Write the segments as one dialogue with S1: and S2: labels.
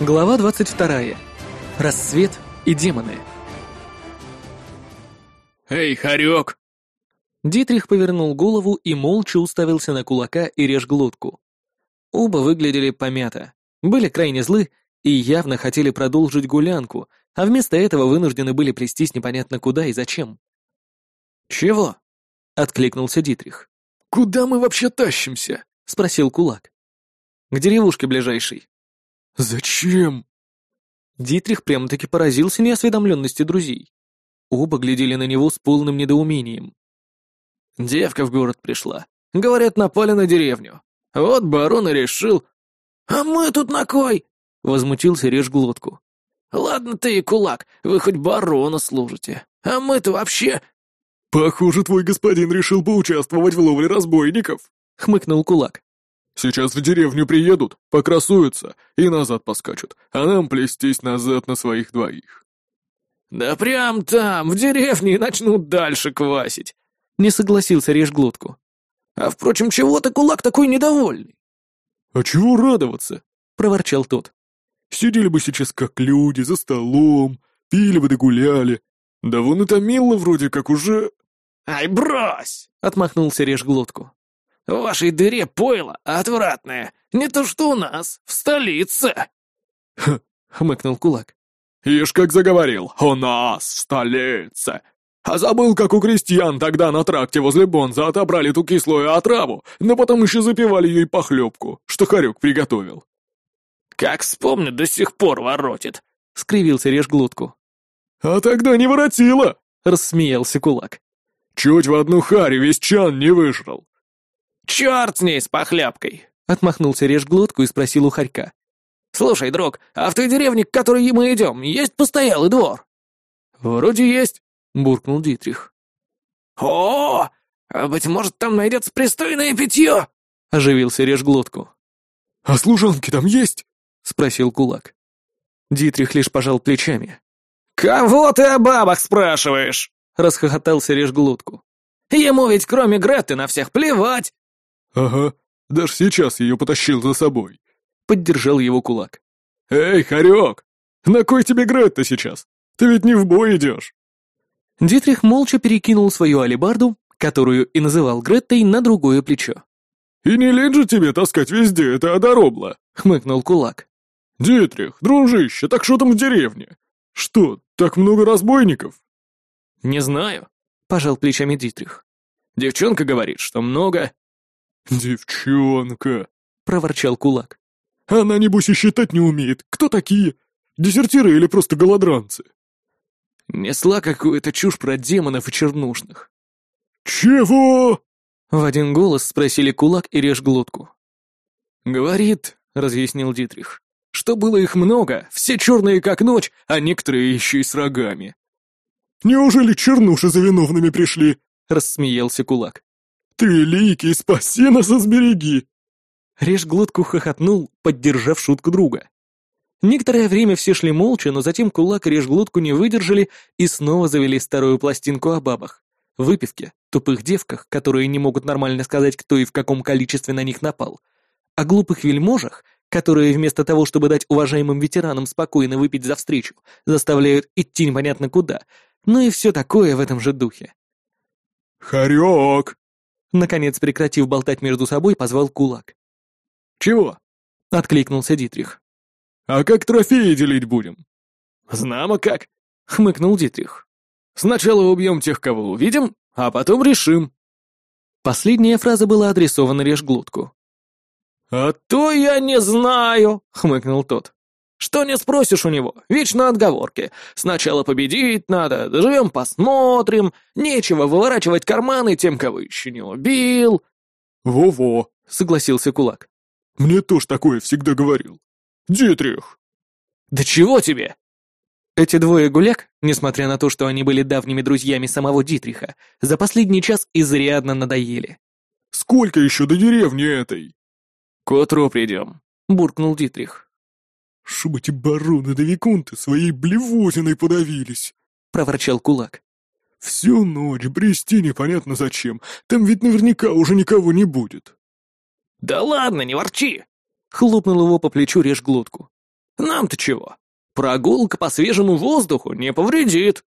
S1: Глава 22. Рассвет и демоны.
S2: «Эй, хорек!»
S1: Дитрих повернул голову и молча уставился на кулака и режь глотку. Оба выглядели помято, были крайне злы и явно хотели продолжить гулянку, а вместо этого вынуждены были плестись непонятно куда и зачем.
S2: «Чего?»
S1: — откликнулся Дитрих.
S2: «Куда мы вообще тащимся?»
S1: — спросил кулак. «К деревушке ближайшей».
S2: «Зачем?»
S1: Дитрих прямо-таки поразился неосведомленности друзей. Оба глядели на него с полным недоумением.
S2: «Девка в город пришла. Говорят, напали на деревню. Вот барон и решил...» «А мы тут на кой?» — возмутился режь глотку. «Ладно ты и кулак, вы хоть барона служите. А мы-то вообще...»
S3: «Похоже, твой господин решил поучаствовать в ловле разбойников», —
S1: хмыкнул кулак.
S3: Сейчас в деревню приедут, покрасуются и назад поскачут, а нам плестись назад на своих двоих».
S2: «Да прям там, в деревне, и начнут дальше квасить», — не согласился режь глотку. «А впрочем, чего ты, кулак, такой недовольный?»
S3: «А чего радоваться?»
S1: — проворчал тот.
S3: «Сидели бы сейчас как люди, за столом, пили бы да гуляли. Да вон и Томилла вроде как уже...»
S2: «Ай, брось!» — отмахнулся режь глотку. В вашей дыре пойло отвратное. Не то что у нас, в столице.
S1: Ха, хмыкнул кулак.
S3: Ишь как заговорил, у нас, в столице. А забыл, как у крестьян тогда на тракте возле Бонза отобрали ту кислую отраву, но потом еще запивали ей похлебку, что Харек приготовил.
S2: «Как вспомню, до сих пор воротит», —
S1: скривился режь глотку.
S3: «А тогда не воротило», —
S1: рассмеялся кулак.
S3: «Чуть в одну харе весь чан не выжрал.
S2: «Черт с ней, с похлебкой!»
S1: — отмахнулся режь глотку и спросил у хорька.
S2: «Слушай, друг, а в той деревне, к которой мы идем, есть постоялый двор?»
S3: «Вроде есть», — буркнул Дитрих.
S2: «О, а быть может, там найдется пристойное питье?»
S1: — оживился режь глотку.
S3: «А служанки там есть?»
S1: — спросил кулак. Дитрих лишь пожал плечами.
S2: «Кого ты о бабах спрашиваешь?»
S1: — расхохотался режь глотку.
S2: «Ему ведь кроме Греты на всех плевать!»
S3: «Ага, даже сейчас ее потащил за собой», —
S1: поддержал его кулак.
S3: «Эй, хорек, на кой тебе Гретта сейчас? Ты ведь не в бой идешь!»
S1: Дитрих молча перекинул свою алебарду, которую и называл Греттой, на другое плечо.
S3: «И не лень же тебе таскать везде это одоробло!»
S1: — хмыкнул кулак.
S3: «Дитрих, дружище, так что там в деревне? Что, так много разбойников?»
S1: «Не знаю», — пожал плечами Дитрих. «Девчонка говорит, что много,
S3: «Девчонка!»
S1: — проворчал кулак.
S3: «Она, небось, и считать не умеет. Кто такие? Дезертиры или просто голодранцы?»
S1: Несла какую-то чушь про демонов и чернушных.
S3: «Чего?»
S1: — в один голос спросили кулак и режь глотку.
S2: «Говорит», — разъяснил Дитрих, — «что было их много, все черные как ночь, а некоторые еще и с рогами».
S3: «Неужели чернуши за виновными пришли?»
S1: — рассмеялся кулак.
S3: «Ты, Ликий, спаси нас и сбереги!»
S1: Режь глотку хохотнул, поддержав шутку друга. Некоторое время все шли молча, но затем кулак и режь глотку не выдержали и снова завели старую пластинку о бабах, выпивке, тупых девках, которые не могут нормально сказать, кто и в каком количестве на них напал, о глупых вельможах, которые вместо того, чтобы дать уважаемым ветеранам спокойно выпить за встречу, заставляют идти непонятно куда, ну и все такое в этом же духе.
S3: «Хорек!»
S1: Наконец, прекратив болтать между собой, позвал кулак.
S3: «Чего?»
S1: — откликнулся Дитрих.
S3: «А как трофеи делить будем?»
S2: «Знамо как», —
S1: хмыкнул Дитрих.
S2: «Сначала убьем тех, кого увидим, а потом решим».
S1: Последняя фраза была адресована Режглотку.
S2: «А то я не знаю», — хмыкнул тот. Что не спросишь у него, вечно отговорки. Сначала победить надо, доживем посмотрим, нечего выворачивать карманы тем, кого еще не убил.
S3: «Во-во», —
S1: согласился кулак.
S3: «Мне тоже такое всегда говорил. Дитрих!»
S2: «Да чего тебе?»
S1: Эти двое гуляк, несмотря на то, что они были давними друзьями самого Дитриха, за последний час изрядно надоели.
S3: «Сколько еще до деревни этой?»
S2: «К утру придем», — буркнул Дитрих.
S3: «Чтоб эти бароны да виконты своей блевотиной подавились!»
S1: — проворчал кулак.
S3: «Всю ночь брести непонятно зачем, там ведь наверняка уже никого не будет».
S2: «Да ладно, не ворчи!»
S1: — хлопнул его по плечу режь глотку.
S2: Нам-то чего? Прогулка по свежему воздуху не повредит.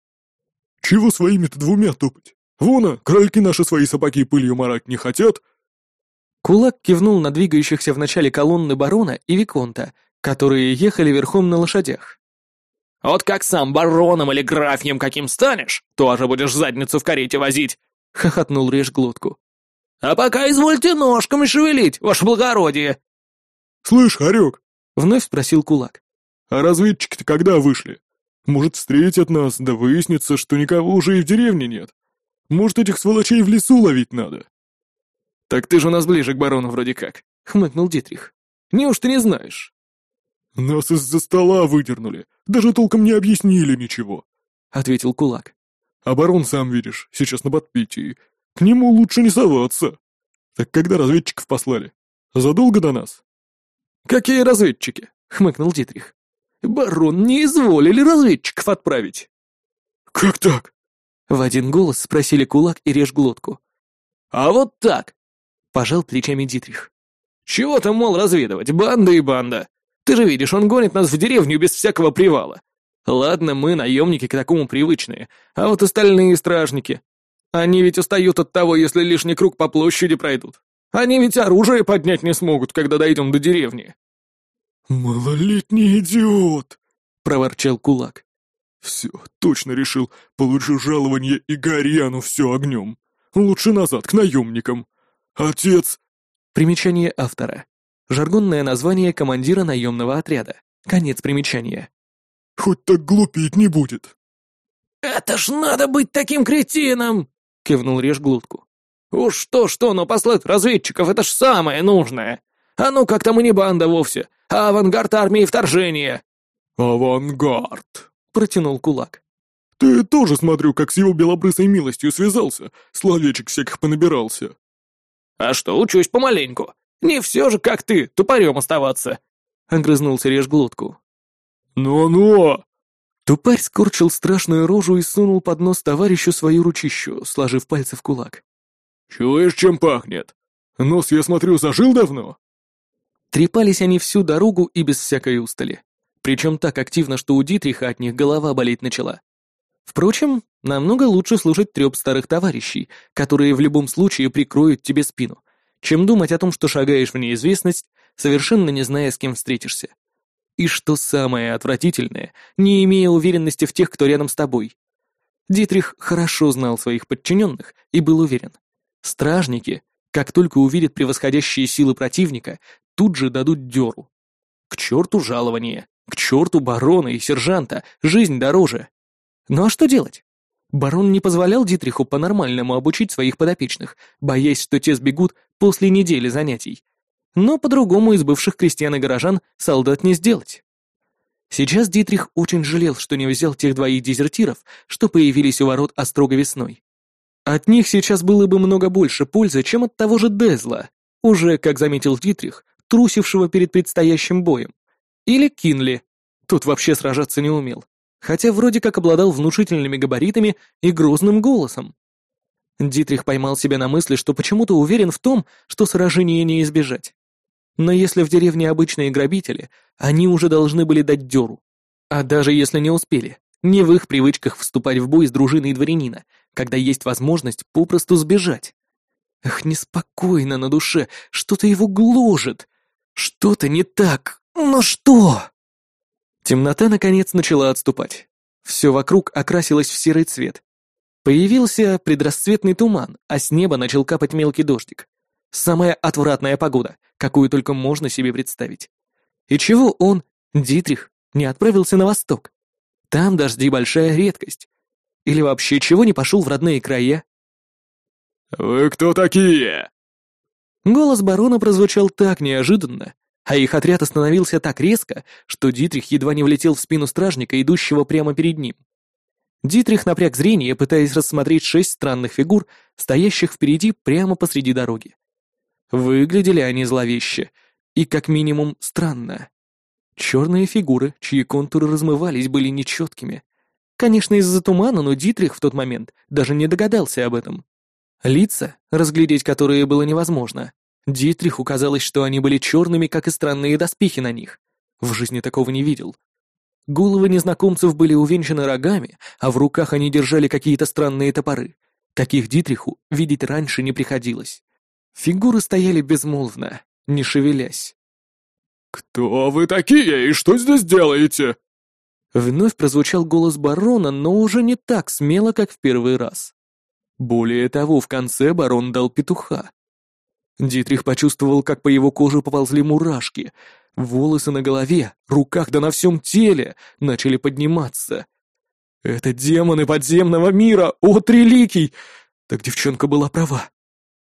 S3: Чего своими-то двумя топать? Вон, крольки наши свои сапоги пылью марать не хотят.
S1: Кулак кивнул на двигающихся в начале колонны барона и Виконта, которые ехали верхом на лошадях.
S2: Вот как сам бароном или графьем каким станешь, тоже будешь задницу в карете возить, хохотнул режь глотку. А пока извольте ножками шевелить, ваше благородие.
S3: Слышь, Харек,
S1: вновь спросил кулак.
S3: А разведчики-то когда вышли? Может, встретят нас, да выяснится, что никого уже и в деревне нет. Может, этих сволочей в лесу ловить надо?»
S1: «Так ты же у нас ближе к барону вроде как», — хмыкнул Дитрих. «Неужто не знаешь?»
S3: «Нас из-за стола выдернули, даже толком не объяснили ничего», — ответил кулак. «А барон, сам видишь, сейчас на подпитии. К нему лучше не соваться. Так когда разведчиков послали? Задолго до нас?»
S1: «Какие разведчики?» — хмыкнул Дитрих. Барон не изволили разведчиков отправить.
S3: Как так?
S1: В один голос спросили кулак и режь глотку.
S2: А вот так,
S1: пожал плечами Дитрих.
S2: Чего там, мол, разведывать, банда и банда. Ты же видишь, он гонит нас в деревню без всякого привала. Ладно, мы, наемники, к такому привычные, а вот остальные стражники. Они ведь устают от того, если лишний круг по площади пройдут. Они ведь оружие поднять не смогут, когда дойдем до деревни.
S3: «Малолетний идиот!» — проворчал кулак. «Все, точно решил, получу жалование и горяну все огнем. Лучше назад, к наемникам. Отец...»
S1: Примечание автора. Жаргонное название командира наемного отряда. Конец примечания.
S3: «Хоть так глупить не будет».
S2: «Это ж надо быть таким кретином!» — кивнул Режь глотку. «Уж что-что, но послать разведчиков — это ж самое нужное. А ну, как там и не банда вовсе, а авангард армии вторжения!»
S3: «Авангард!» — протянул кулак. «Ты тоже, смотрю, как с его белобрысой милостью связался, словечек всяких понабирался».
S2: «А что, учусь помаленьку. Не все же, как ты, тупорем оставаться!» — огрызнулся режь глотку.
S3: «Ну-ну!»
S1: Тупарь скорчил страшную рожу и сунул под нос товарищу свою ручищу, сложив пальцы в кулак.
S3: «Чуешь, чем пахнет? Нос, я смотрю, зажил давно?»
S1: Трепались они всю дорогу и без всякой устали. Причем так активно, что у Дитриха от них голова болеть начала. Впрочем, намного лучше слушать треп старых товарищей, которые в любом случае прикроют тебе спину, чем думать о том, что шагаешь в неизвестность, совершенно не зная, с кем встретишься. И что самое отвратительное, не имея уверенности в тех, кто рядом с тобой. Дитрих хорошо знал своих подчиненных и был уверен. Стражники, как только увидят превосходящие силы противника, тут же дадут дёру. К черту жалование, к черту барона и сержанта, жизнь дороже. Ну а что делать? Барон не позволял Дитриху по-нормальному обучить своих подопечных, боясь, что те сбегут после недели занятий. Но по-другому из бывших крестьян и горожан солдат не сделать. Сейчас Дитрих очень жалел, что не взял тех двоих дезертиров, что появились у ворот Острога весной. От них сейчас было бы много больше пользы, чем от того же Дезла, уже, как заметил Дитрих, трусившего перед предстоящим боем. Или Кинли. Тут вообще сражаться не умел. Хотя вроде как обладал внушительными габаритами и грозным голосом. Дитрих поймал себя на мысли, что почему-то уверен в том, что сражения не избежать. Но если в деревне обычные грабители, они уже должны были дать дёру. А даже если не успели, не в их привычках вступать в бой с дружиной дворянина, когда есть возможность попросту сбежать. Эх, неспокойно на душе, что-то его гложет. Что-то не так. Но что? Темнота, наконец, начала отступать. Все вокруг окрасилось в серый цвет. Появился предрассветный туман, а с неба начал капать мелкий дождик. Самая отвратная погода, какую только можно себе представить. И чего он, Дитрих, не отправился на восток? Там дожди большая редкость. Или вообще чего не пошел в родные края?
S3: «Вы кто такие?»
S1: Голос барона прозвучал так неожиданно, а их отряд остановился так резко, что Дитрих едва не влетел в спину стражника, идущего прямо перед ним. Дитрих напряг зрение, пытаясь рассмотреть шесть странных фигур, стоящих впереди прямо посреди дороги. Выглядели они зловеще и, как минимум, странно. Черные фигуры, чьи контуры размывались, были нечеткими. Конечно, из-за тумана, но Дитрих в тот момент даже не догадался об этом. Лица, разглядеть которые было невозможно. Дитриху казалось, что они были черными, как и странные доспехи на них. В жизни такого не видел. Головы незнакомцев были увенчаны рогами, а в руках они держали какие-то странные топоры. Таких Дитриху видеть раньше не приходилось. Фигуры стояли безмолвно, не шевелясь.
S3: «Кто вы такие и что здесь делаете?»
S1: Вновь прозвучал голос барона, но уже не так смело, как в первый раз. Более того, в конце барон дал петуха. Дитрих почувствовал, как по его коже поползли мурашки. Волосы на голове, руках да на всем теле начали подниматься. «Это демоны подземного мира! О, Триликий!» Так девчонка была права.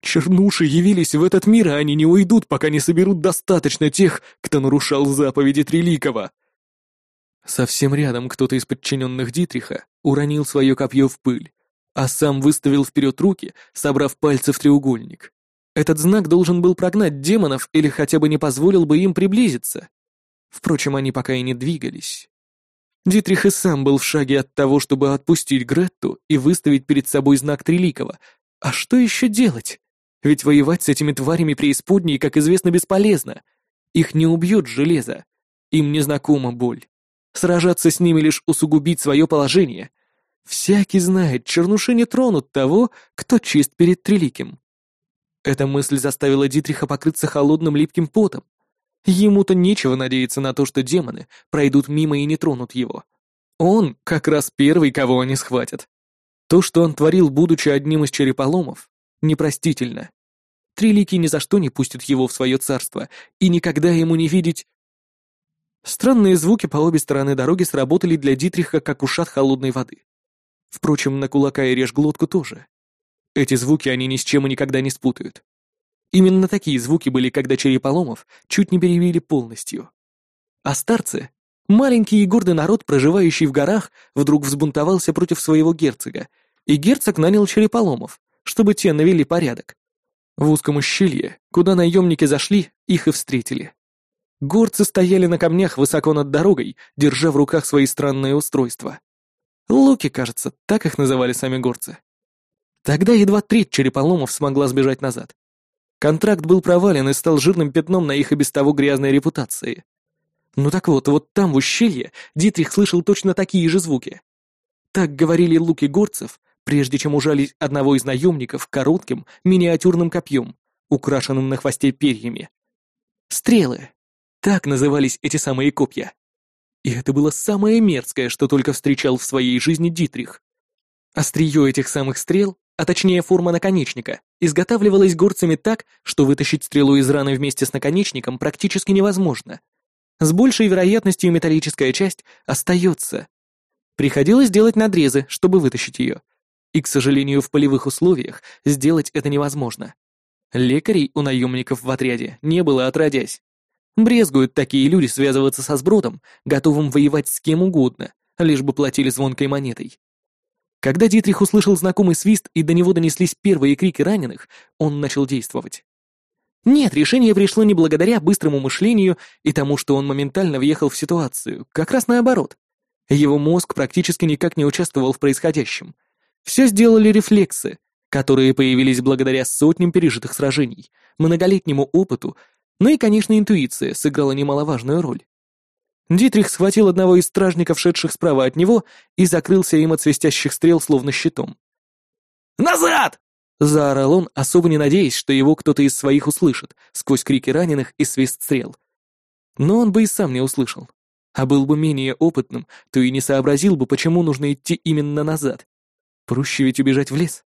S1: Чернуши явились в этот мир, а они не уйдут, пока не соберут достаточно тех, кто нарушал заповеди Триликова. Совсем рядом кто-то из подчиненных Дитриха уронил свое копье в пыль, а сам выставил вперед руки, собрав пальцы в треугольник. Этот знак должен был прогнать демонов или хотя бы не позволил бы им приблизиться. Впрочем, они пока и не двигались. Дитрих и сам был в шаге от того, чтобы отпустить Гретту и выставить перед собой знак Триликова. А что еще делать? Ведь воевать с этими тварями преисподней, как известно, бесполезно. Их не убьет железо. Им незнакома боль. Сражаться с ними лишь усугубить свое положение. Всякий знает, чернуши не тронут того, кто чист перед Триликим. Эта мысль заставила Дитриха покрыться холодным липким потом. Ему-то нечего надеяться на то, что демоны пройдут мимо и не тронут его. Он как раз первый, кого они схватят. То, что он творил, будучи одним из череполомов, непростительно. Трилики ни за что не пустят его в свое царство, и никогда ему не видеть... Странные звуки по обе стороны дороги сработали для Дитриха, как ушат холодной воды. Впрочем, на кулака и режь глотку тоже. Эти звуки они ни с чем и никогда не спутают. Именно такие звуки были, когда Череполомов чуть не перебили полностью. А старцы, маленький и гордый народ, проживающий в горах, вдруг взбунтовался против своего герцога, и герцог нанял Череполомов, чтобы те навели порядок. В узком ущелье, куда наемники зашли, их и встретили. Горцы стояли на камнях высоко над дорогой, держа в руках свои странные устройства. Луки, кажется, так их называли сами горцы. Тогда едва треть череполомов смогла сбежать назад. Контракт был провален и стал жирным пятном на их и без того грязной репутации. Ну так вот, вот там, в ущелье, Дитрих слышал точно такие же звуки. Так говорили луки горцев, прежде чем ужалить одного из наемников коротким миниатюрным копьем, украшенным на хвосте перьями. Стрелы. Так назывались эти самые копья. И это было самое мерзкое, что только встречал в своей жизни Дитрих. Острие этих самых стрел а точнее форма наконечника, изготавливалась горцами так, что вытащить стрелу из раны вместе с наконечником практически невозможно. С большей вероятностью металлическая часть остается. Приходилось делать надрезы, чтобы вытащить ее. И, к сожалению, в полевых условиях сделать это невозможно. Лекарей у наемников в отряде не было отродясь. Брезгуют такие люди связываться со сбродом, готовым воевать с кем угодно, лишь бы платили звонкой монетой. Когда Дитрих услышал знакомый свист и до него донеслись первые крики раненых, он начал действовать. Нет, решение пришло не благодаря быстрому мышлению и тому, что он моментально въехал в ситуацию, как раз наоборот. Его мозг практически никак не участвовал в происходящем. Все сделали рефлексы, которые появились благодаря сотням пережитых сражений, многолетнему опыту, ну и, конечно, интуиция сыграла немаловажную роль. Дитрих схватил одного из стражников, шедших справа от него, и закрылся им от свистящих стрел, словно щитом.
S2: «Назад!» — заорал он, особо не надеясь, что его кто-то из своих услышит, сквозь крики раненых и свист стрел.
S1: Но он бы и сам не услышал. А был бы менее опытным, то и не сообразил бы, почему нужно идти именно назад. Проще ведь убежать в лес.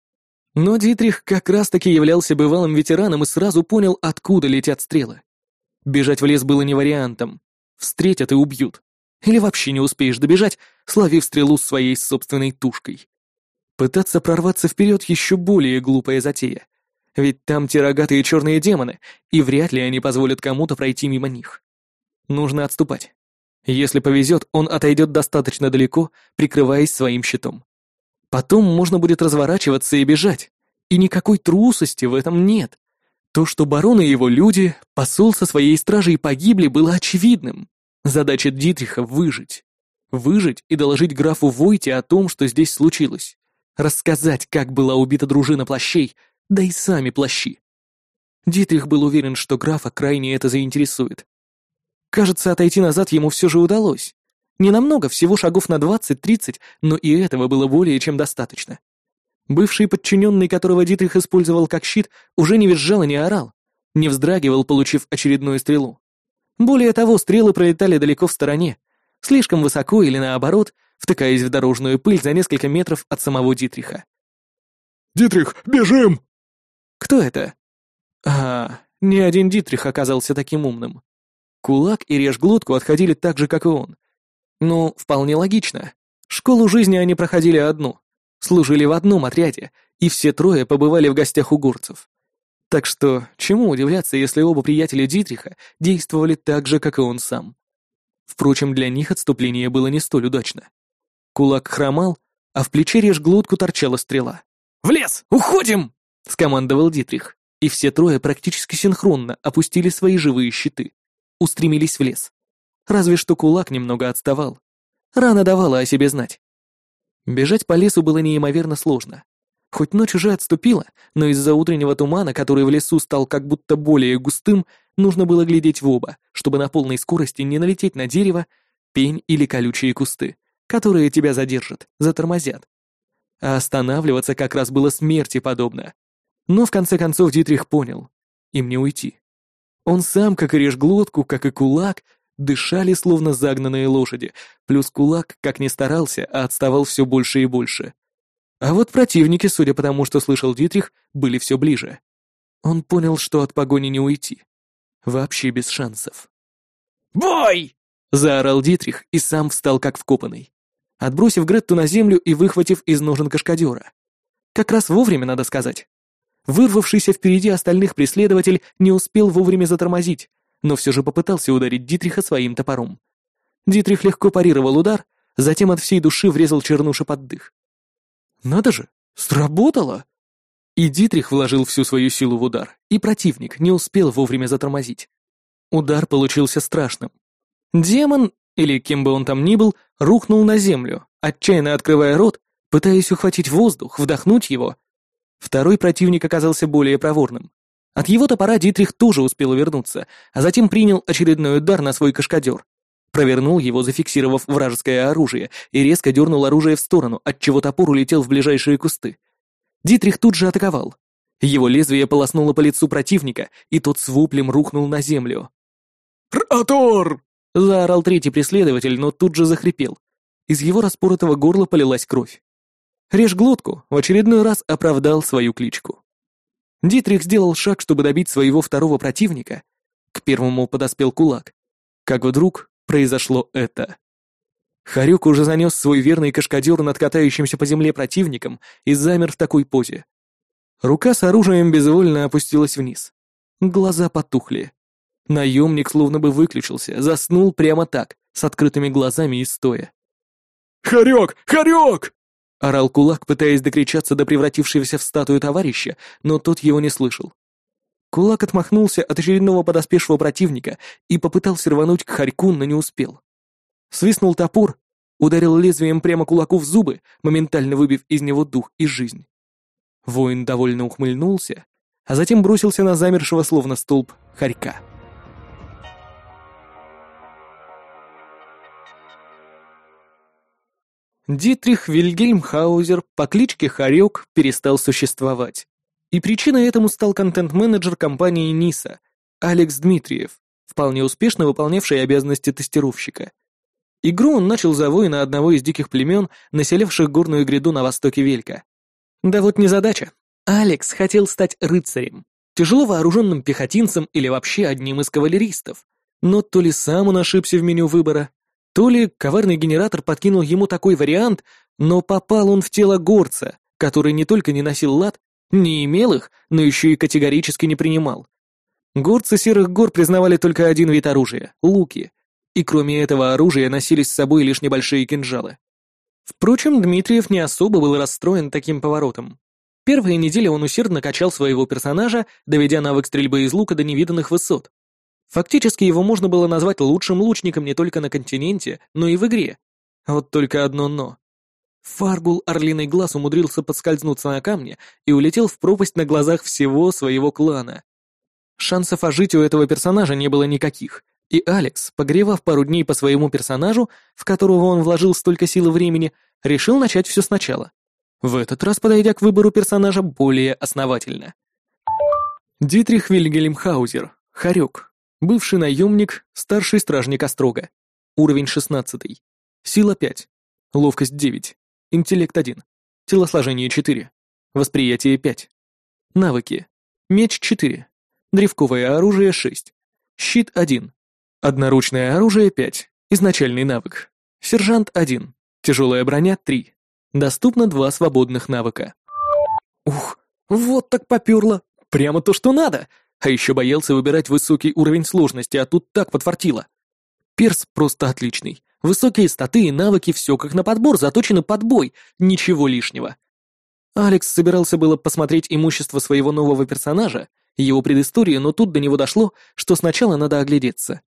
S1: Но Дитрих как раз-таки являлся бывалым ветераном и сразу понял, откуда летят стрелы. Бежать в лес было не вариантом. Встретят и убьют. Или вообще не успеешь добежать, словив стрелу своей собственной тушкой. Пытаться прорваться вперед еще более глупая затея. Ведь там те рогатые черные демоны, и вряд ли они позволят кому-то пройти мимо них. Нужно отступать. Если повезет, он отойдет достаточно далеко, прикрываясь своим щитом. Потом можно будет разворачиваться и бежать. И никакой трусости в этом нет. То, что барон и его люди, посол со своей стражей погибли, было очевидным. Задача Дитриха — выжить. Выжить и доложить графу Войте о том, что здесь случилось. Рассказать, как была убита дружина плащей, да и сами плащи. Дитрих был уверен, что графа крайне это заинтересует. Кажется, отойти назад ему все же удалось. Не намного, всего шагов на 20-30, но и этого было более чем достаточно. Бывший подчиненный, которого Дитрих использовал как щит, уже не визжал и не орал, не вздрагивал, получив очередную стрелу. Более того, стрелы пролетали далеко в стороне, слишком высоко или наоборот, втыкаясь в дорожную пыль за несколько метров от самого Дитриха.
S3: «Дитрих, бежим!»
S1: Кто это? А, ни один Дитрих оказался таким умным. Кулак и режь глотку отходили так же, как и он. Ну, вполне логично. Школу жизни они проходили одну, служили в одном отряде, и все трое побывали в гостях у горцев. Так что, чему удивляться, если оба приятеля Дитриха действовали так же, как и он сам? Впрочем, для них отступление было не столь удачно. Кулак хромал, а в плече режь глотку торчала стрела. «В лес! Уходим!» — скомандовал Дитрих, и все трое практически синхронно опустили свои живые щиты. Устремились в лес. Разве что кулак немного отставал. Рана давала о себе знать. Бежать по лесу было неимоверно сложно. Хоть ночь уже отступила, но из-за утреннего тумана, который в лесу стал как будто более густым, нужно было глядеть в оба, чтобы на полной скорости не налететь на дерево, пень или колючие кусты, которые тебя задержат, затормозят. А останавливаться как раз было смерти подобно. Но в конце концов Дитрих понял, им не уйти. Он сам, как и режь глотку, как и кулак, дышали словно загнанные лошади, плюс кулак, как ни старался, а отставал все больше и больше. А вот противники, судя по тому, что слышал Дитрих, были все ближе. Он понял, что от погони не уйти. Вообще без шансов. «Бой!» — заорал Дитрих и сам встал как вкопанный, отбросив Гретту на землю и выхватив из ножен кашкадера. Как раз вовремя, надо сказать. Вырвавшийся впереди остальных преследователь не успел вовремя затормозить, но все же попытался ударить Дитриха своим топором. Дитрих легко парировал удар, затем от всей души врезал чернуша под дых. Надо же, сработало! И Дитрих вложил всю свою силу в удар, и противник не успел вовремя затормозить. Удар получился страшным. Демон, или кем бы он там ни был, рухнул на землю, отчаянно открывая рот, пытаясь ухватить воздух, вдохнуть его. Второй противник оказался более проворным. От его топора Дитрих тоже успел увернуться, а затем принял очередной удар на свой кашкадер. Провернул его, зафиксировав вражеское оружие, и резко дернул оружие в сторону, отчего топор улетел в ближайшие кусты. Дитрих тут же атаковал. Его лезвие полоснуло по лицу противника, и тот с воплем рухнул на землю.
S3: «Ратор!»
S1: — заорал третий преследователь, но тут же захрипел. Из его распоротого горла полилась кровь. Режь глотку в очередной раз оправдал свою кличку. Дитрих сделал шаг, чтобы добить своего второго противника. К первому подоспел кулак. Как вдруг произошло это. Харюк уже занес свой верный кашкадер над катающимся по земле противником и замер в такой позе. Рука с оружием безвольно опустилась вниз. Глаза потухли. Наемник словно бы выключился, заснул прямо так, с открытыми глазами и стоя.
S3: «Харек! Харек!»
S1: — орал кулак, пытаясь докричаться до превратившегося в статую товарища, но тот его не слышал. Кулак отмахнулся от очередного подоспевшего противника и попытался рвануть к хорьку, но не успел. Свистнул топор, ударил лезвием прямо кулаку в зубы, моментально выбив из него дух и жизнь. Воин довольно ухмыльнулся, а затем бросился на замершего словно столб хорька. Дитрих Вильгельм Хаузер по кличке Харек перестал существовать. И причиной этому стал контент-менеджер компании Ниса, Алекс Дмитриев, вполне успешно выполнявший обязанности тестировщика. Игру он начал за воина одного из диких племен, населявших горную гряду на востоке Велька. Да вот незадача. Алекс хотел стать рыцарем, тяжело вооруженным пехотинцем или вообще одним из кавалеристов. Но то ли сам он ошибся в меню выбора, то ли коварный генератор подкинул ему такой вариант, но попал он в тело горца, который не только не носил лад, не имел их, но еще и категорически не принимал. Горцы Серых гор признавали только один вид оружия — луки, и кроме этого оружия носились с собой лишь небольшие кинжалы. Впрочем, Дмитриев не особо был расстроен таким поворотом. Первые недели он усердно качал своего персонажа, доведя навык стрельбы из лука до невиданных высот. Фактически его можно было назвать лучшим лучником не только на континенте, но и в игре. Вот только одно «но». Фаргул Орлиный Глаз умудрился подскользнуться на камне и улетел в пропасть на глазах всего своего клана. Шансов ожить у этого персонажа не было никаких, И Алекс, погревав пару дней по своему персонажу, в которого он вложил столько сил и времени, решил начать все сначала. В этот раз подойдя к выбору персонажа более основательно. Дитрих Вильгельм Хаузер, Харек, бывший наемник, старший стражник Острога. Уровень 16. Сила 5. Ловкость 9. Интеллект 1. Телосложение 4. Восприятие 5. Навыки. Меч 4. Древковое оружие 6. Щит 1. Одноручное оружие 5. Изначальный навык. Сержант 1. Тяжелая броня 3. Доступно два свободных навыка. Ух, вот так поперло. Прямо то, что надо. А еще боялся выбирать высокий уровень сложности, а тут так подфартило. Перс просто отличный. Высокие статы и навыки, все как на подбор, заточены под бой, ничего лишнего. Алекс собирался было посмотреть имущество своего нового персонажа, его предысторию, но тут до него дошло, что сначала надо оглядеться.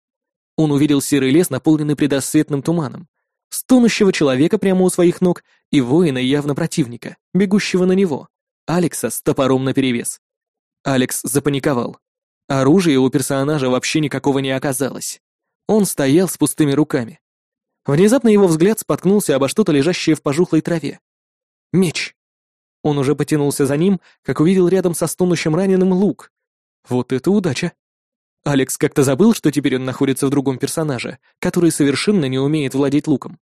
S1: Он увидел серый лес, наполненный предрассветным туманом, стонущего человека прямо у своих ног и воина явно противника, бегущего на него, Алекса с топором наперевес. Алекс запаниковал. Оружия у персонажа вообще никакого не оказалось. Он стоял с пустыми руками. Внезапно его взгляд споткнулся обо что-то лежащее в пожухлой траве. Меч. Он уже потянулся за ним, как увидел рядом со стонущим раненым лук. Вот это удача. Алекс как-то забыл, что теперь он находится в другом персонаже, который совершенно не умеет владеть луком.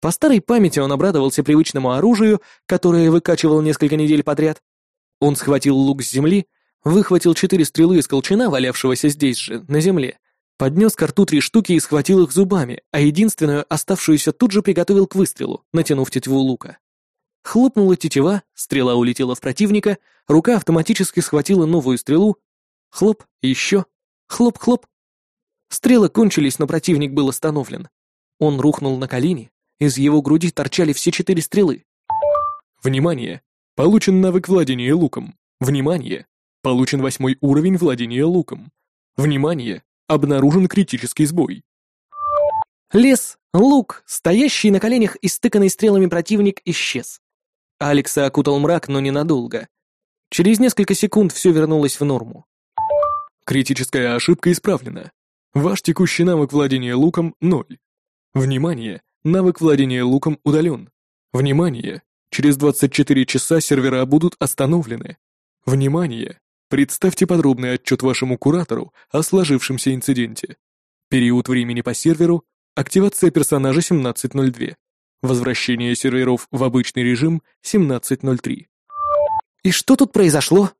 S1: По старой памяти он обрадовался привычному оружию, которое выкачивал несколько недель подряд. Он схватил лук с земли, выхватил четыре стрелы из колчана, валявшегося здесь же, на земле, поднес к рту три штуки и схватил их зубами, а единственную, оставшуюся, тут же приготовил к выстрелу, натянув тетиву лука. Хлопнула тетива, стрела улетела в противника, рука автоматически схватила новую стрелу. Хлоп, еще, хлоп-хлоп. Стрелы кончились, но противник был остановлен. Он рухнул на колени, из его груди торчали все четыре стрелы. Внимание! Получен навык владения луком. Внимание! Получен восьмой уровень владения луком. Внимание! Обнаружен критический сбой. Лес, лук, стоящий на коленях и стыканный стрелами противник исчез. Алекса окутал мрак, но ненадолго. Через несколько секунд все вернулось в норму. Критическая ошибка исправлена. Ваш текущий навык владения луком — ноль. Внимание! Навык владения луком удален. Внимание! Через 24 часа сервера будут остановлены. Внимание! Представьте подробный отчет вашему куратору о сложившемся инциденте. Период времени по серверу — активация персонажа 17.02. Возвращение серверов в обычный режим 17.03. «И что тут произошло?»